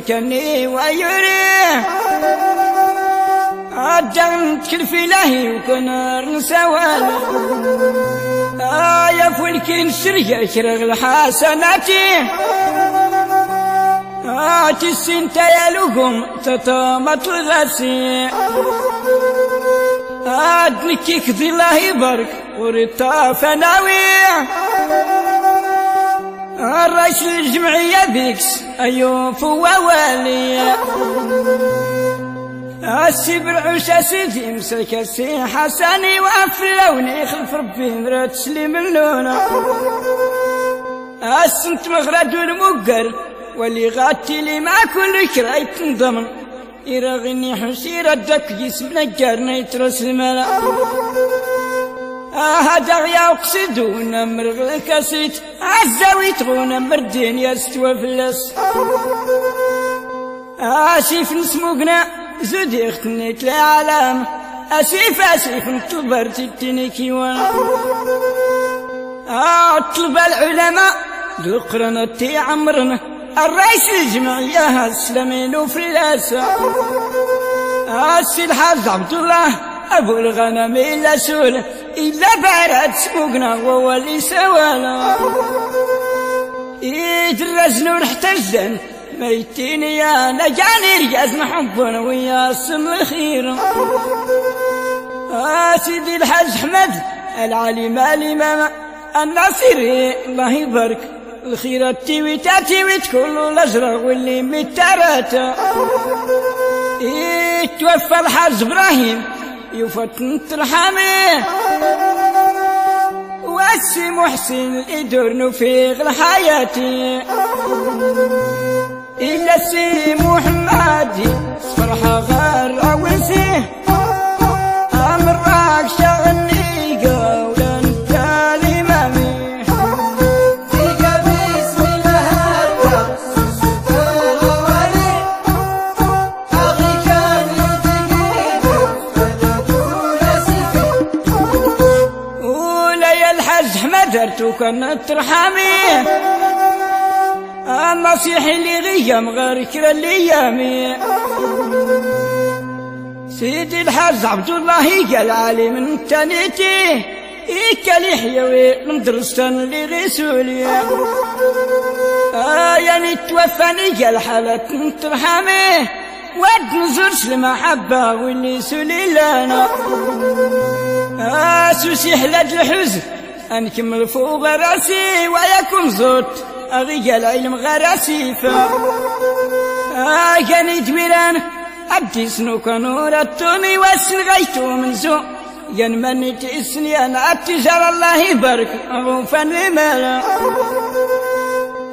مكاني ويوري أجل تكلفي لهي وكنار نسوال آية فولكين شرية شرغ الحسناتي. آتي السنتا يلوكم تطامت الغسي. أدنكي كذي الله يبارك وريتا فناوي الرئيس الجمعية ذيكس أيوب ووالي السبر عوش سيدي مسك السي حسني وافلوني خلف ربي نرى تسليم اللونة السنت مغرد المقر واللي غاتي لي مع كل كراي تنضمن. يرغني حسير الدك جسم نجارنا يترس الملا هذا يا أقصدون مرغ الكاسيت عزاوي تغون مردين يا ستوى فلس آسيف نسموقنا زودي اختنيت العالم أسيف نطلبرت التنكي وأنا اطلب العلماء ذكرنا تي عمرنا. الرئيس الجمعية السلامين وفلاسة السي الحاج عبد الله أبو الغنم الا سول إلا بارد سموقنا هو اللي سوانا. يدرس نور حتى الزن ميتين يا نجاني رجاز محبنا ويا السم الخير. سيدي الحاج أحمد العليم الامام الناصري الله يبارك الخيرات تيوي تاتيوي كل الأزرق واللي متاراتا إيه توفى الحاج إبراهيم يفتن ترحمه واسي محسن يدور نفيق الحياتي إلا سي محمد فرحة غير أوسيه كانت ترحمي النصيح اللي غيم غير كرا الأيامي سيدي الحاج عبد الله قال علي من تانيتي إيكا لحيوي من درستان اللي غيسولي آه يعني توفاني قال حالة ترحمي ود نزرش المحبة واللي سولي لنا. آه سوسي حلاد الحزن. أنكمل فوق رأسي ويكون زوت. أغيق العلم غراسي فا كان يدويران أبدي سنوك نور التوني واسلغيتو من زو ينمني تسني أنا التجار الله يبارك أغوفا لمالا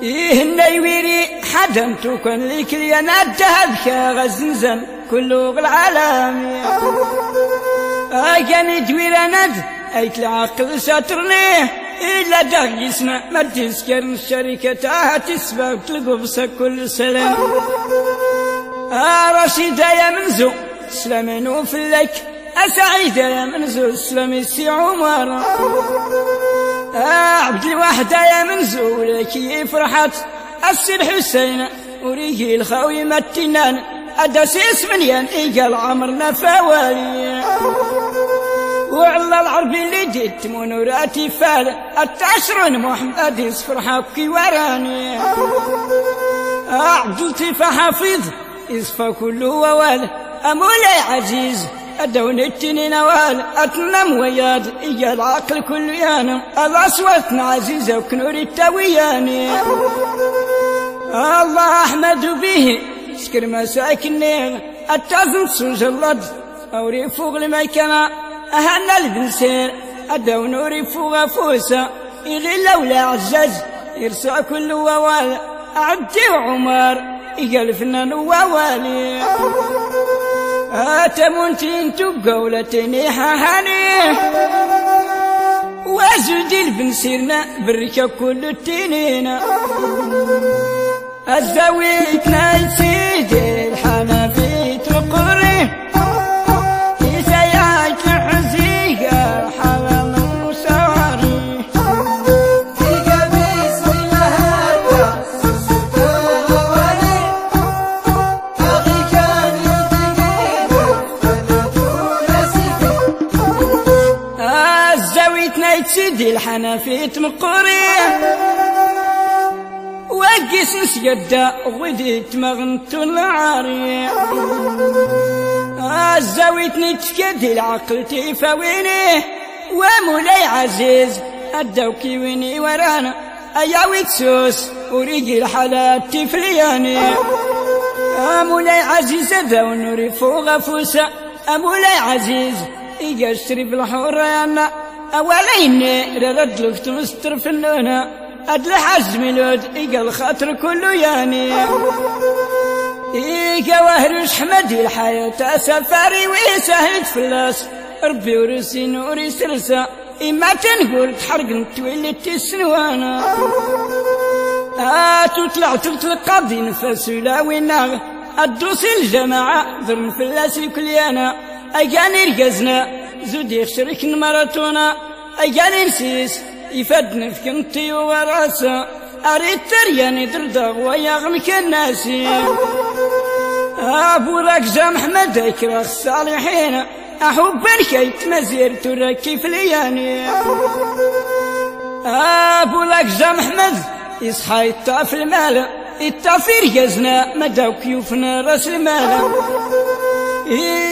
إيه النيويري حدمتو كان ليك لي أنا الدهب غزنزن كله بالعالم آه كان يدويران أيت العقل ساترنيه إلا داق يسمع ما تسكر الشركة تاها تسبق تلقبسك كل سلام آه رشيدة يا منزو سلامين وفلك أسعيدة يا منزو سلامي سي عمر. آه عبد الوحدة يا منزو لك فرحت السي الحسين وريقي الخاوي متنان. أدسيس منيان إيقال عمرنا فوالي وعلى العرب اللي جيت منوراتي فال التعشرون محمد يصفر حقي وراني. عبد اللطيف حفيظ يصفى كل ووال أمولاي عزيز أدون التنين نوال. أتنم وياد إيا العقل كل يانم الأصوات عزيزة وكنور التوياني. الله أحمد به شكر مساكني التازم سوز اللد أوري فوق الميكنا أهنا البنسير أدو نوري فوق فوسا إغي لولا عزاز يرسع كل ووال عبدي وعمر إيقال فنان ووالي آتمونتين تقولتني حهاني وازودي البنسيرنا بركة كل التنين. الزاويتنا سيدي سيدي الحنفي تمقوري وقس نسيدا غديت مغنت العاري الزاويتني تشكدي العقل تيفاويني ومولاي عزيز الدوكي ويني ورانا. ايا سوس وريقي الحالات تفلياني. مولاي عزيز ذا ونوري فوق فوسا. مولاي عزيز يقشري بالحوريانا أولين رد لك تمستر في اللونة أدل حزم لود إيقا الخاطر كله ياني. إيقا وهرش حمدي الحياة سفاري ويسهل فلاس ربي ورسي نوري سرسا إما تنقول تحرق نتولي السنوانا آتو طلعت تلقى نفس ولا وينا الدوس الجماعة ضرن فلاس الكليانا. أجاني رقزنا زودي شرك مراتونا أجاني نسيس يفدنا في كنتي وراسا أريد ترياني دردغ ويغم كناسي أبو جا محمد أكره الصالحين أحب الكيت مزير تركي في لياني أبو جا محمد يصحى يطاف المال التافير يزنا مدى كيوفنا راس المال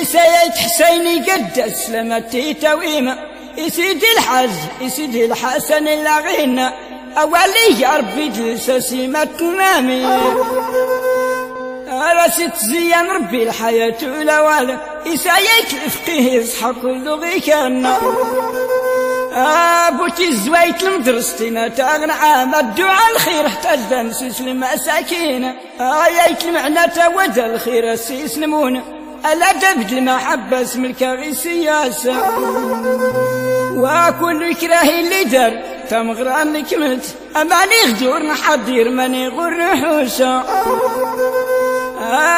سيد حسيني قد اسلمت تويمة يسيدي الحاج يسيدي الحسن اللغينا أولي ربي جلسة ما تنامي راسي تزين ربي الحياة الأول يسايك الفقيه يصحى كل غي كان ابوتي زويت لمدرستنا تاغن عام الدعاء الخير احتاج نسيس المساكين. اياك المعنى تود الخير نمون. الادب المحبة اسم الكاغي سياسة وكل كراهي اللي دار تمغران كملت اماني غدور نحضير ماني غور نحوسة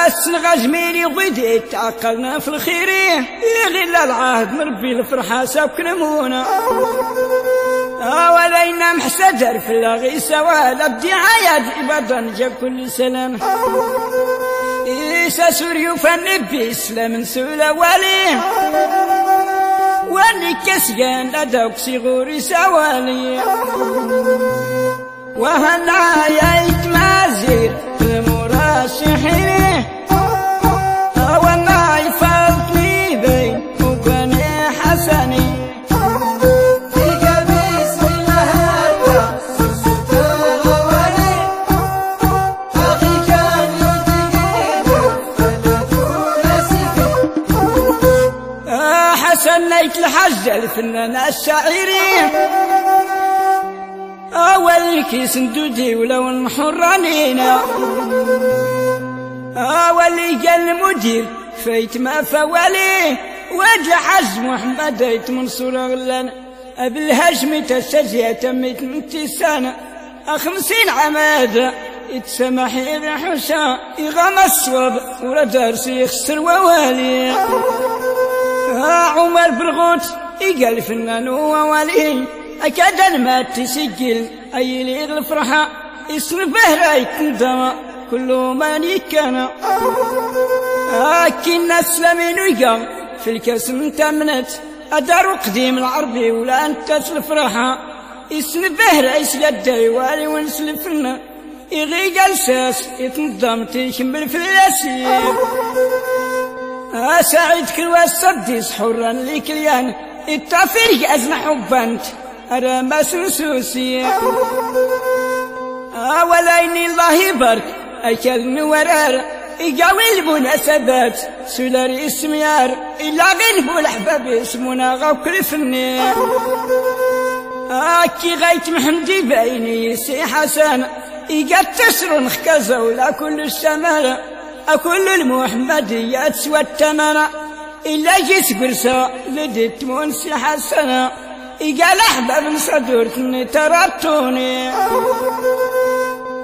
السنغا جميلي غدي تعقلنا في الخير. يغلى العهد مربي الفرحة ساك نمونا ولينا محسدر في اللاغي سوالا بدعايات ابدا جاب كل سلام. إيسا فنبي إسلام سولا ولي واني كسجان لدوك صغوري سوالي. وهلا يايت مازير المراشحين والله نيت الحج الفنان الشاعري أول كيس ندودي ولو نحرانينا أول قال المدير فايت ما فوالي. واد الحج محمد ايت منصور غلان بالهجم تسجي تميت من تسانة خمسين عمادة يتسمح إذا حشا يغمى الصواب ورد أرسي يخسر ووالي. ها عمر برغوت يقال فنان هو ولي. أكاد المات تسجل. أي لي الفرحة يصرفه رايت ندما كل ما كان لكن أسلمين ويقام في الكاس تمنت. أدار قديم العربي ولا أنت الفرحة. يسنبه رئيس يدي والي ونسلفنا يغيق الساس. يتنظم تيكمل في الياسير سعيد كل والسدس حرا لكليان التافير أزمة حبانت أرى ما سوسوسي. ولين الله يبارك. أكل ورار يقاوي المناسبات. سولار اسميار. إلا غنبو الأحباب اسمنا غوكل فني. أكي غيت محمدي بايني سي حسن. إيقات تسرن خكازة ولا كل الشمال أكل المحمديات سوى التمنى إلا جيت قرصة لديت مونسي حسنة قال أحباب صدورتني تربتوني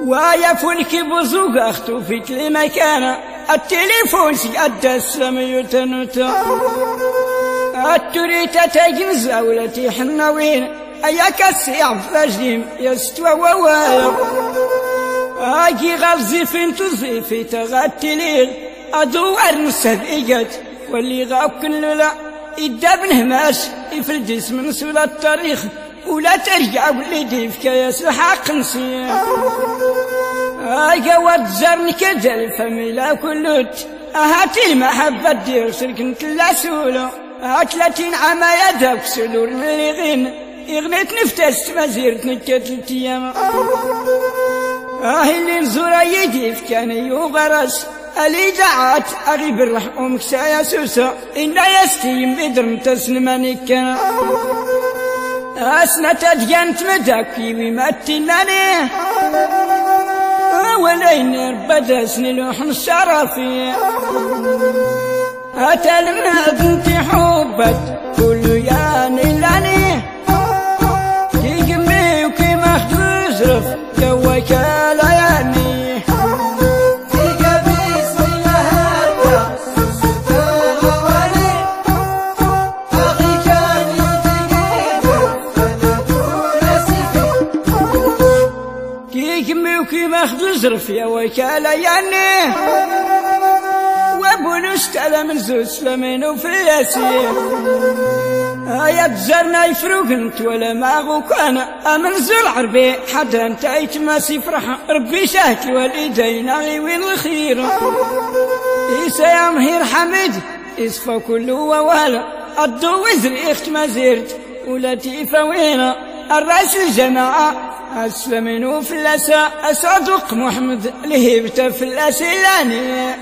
ويا فلك بزوق أختو في كل مكان التليفون سيادة السميوت نوتا التريتا تجن زولتي حنوين. أياك السيع فجيم يستوى ووايا أجي غفزي فين تزيفي تغتليل أدور نسد واللي غاب كل لا. بن هماش يفلجس من سولا التاريخ ولا ترجع ولدي في كياس الحق نسيه قوات زرن كدل فميلا كلوت. هات المحبة دير سلك كلا سولو. ثلاثين عام يدك سلور مريغين يغنيت نفتس مزيرت نكت التيام آه اللي نزور يدي في كان يوغرس اللي جعت أغيب الرح أمك سايا سوسا. إن يستيم بدر تسلماني كان أسنة تجنت مدكي ومتناني ولين بدسني لوحن الشرفي أتلنا بنت حبت كل يا نلاني كي قمي وكي مخدوز رف جوك يا وكالة يعني وابو نشتغل من زوج سلمين وفي الياسين آيات زرنا يفروق انت ولا ما كان. أمن زر عربي حتى انت أيت ما سيفرح ربي شاهد واليدين علي وين الخير عيسى يا مهير حمد يصفى كله ووالا الضو وزر إخت ما زرت ولطيفة وينا الرأس الجماعة أسلمين وفي الأسى أصدق محمد لهبته في الأسيلاني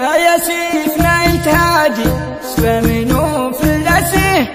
يا سيف نايت هادي سلمين وفي الأسي